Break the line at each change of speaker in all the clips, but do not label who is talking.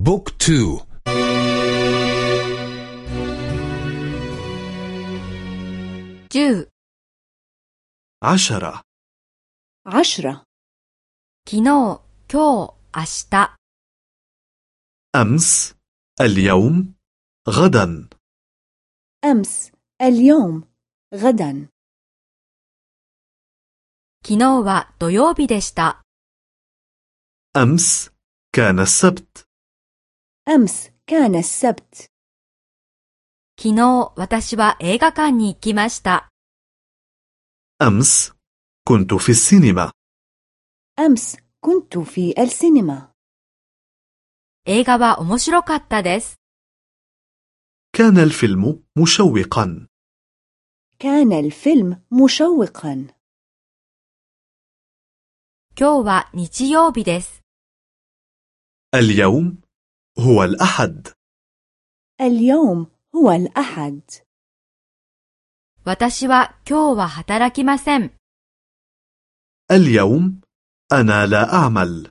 بوك
تو10
عشرة
عشرة
昨日、今日、明日
أمس اليوم غدا
أمس اليوم غدا
昨日は土曜日でした。
أمس كان السبت
أمس كان السبت
昨日私は映画館に行きました。
أمس كنت في السينما
أمس كنت في السينما
映画は面白かったです。
كان الفيلم مشوقا
كان الفيلم مشوقا
今日は日曜日です。
اليوم هو الأحد
اليوم هو الأحد
私は今日は働きません。
اليوم أنا لا أعمل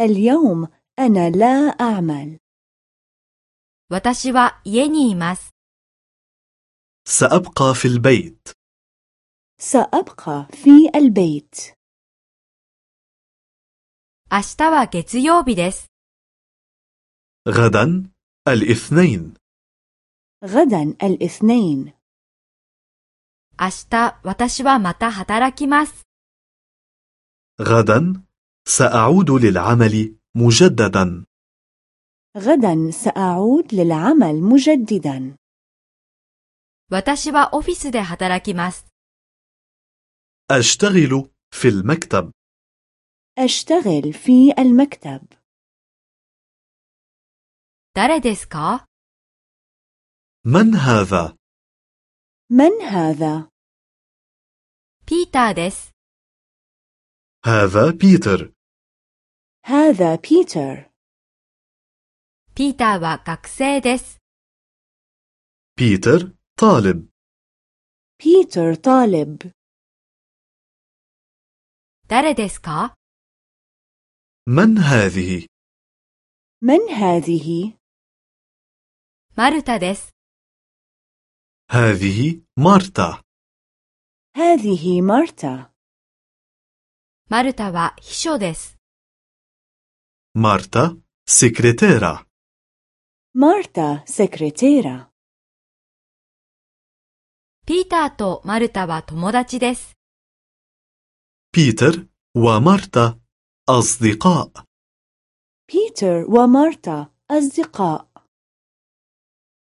اليوم أنا لا أعمل
私は家にいます。
سأبقى في البيت
سأبقى في البيت
明日は月曜日です。
غدا الاثنين
غدا الاثنين
明日私はまた働きます。
غدا سأعود للعمل مجددا
غدا سأعود للعمل مجددا
私はオフィスで働きます。
أشتغل في المكتب
أشتغل في المكتب
誰ですか
من هذا؟
من هذا؟
بيتر です
هذا بيتر
هذا بيتر
ピーターは学生です。
بيتر طالب
بيتر طالب
誰ですか
من هذه؟
من هذه؟
マルタです。
هذه مارتا
هذه مارتا
マルタは秘書です。
مارتا سكرتيرة
مارتا سكرتيرة
ピーターとマルタは友達です。
بيتر ومارتا أصدقاء
بيتر ومارتا أصدقاء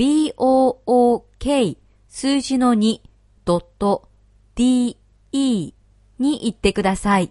book 数字の 2.de に行ってください。